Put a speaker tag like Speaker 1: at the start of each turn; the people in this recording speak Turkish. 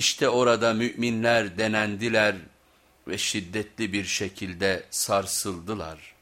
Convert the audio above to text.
Speaker 1: İşte orada müminler denendiler ve şiddetli bir şekilde sarsıldılar.''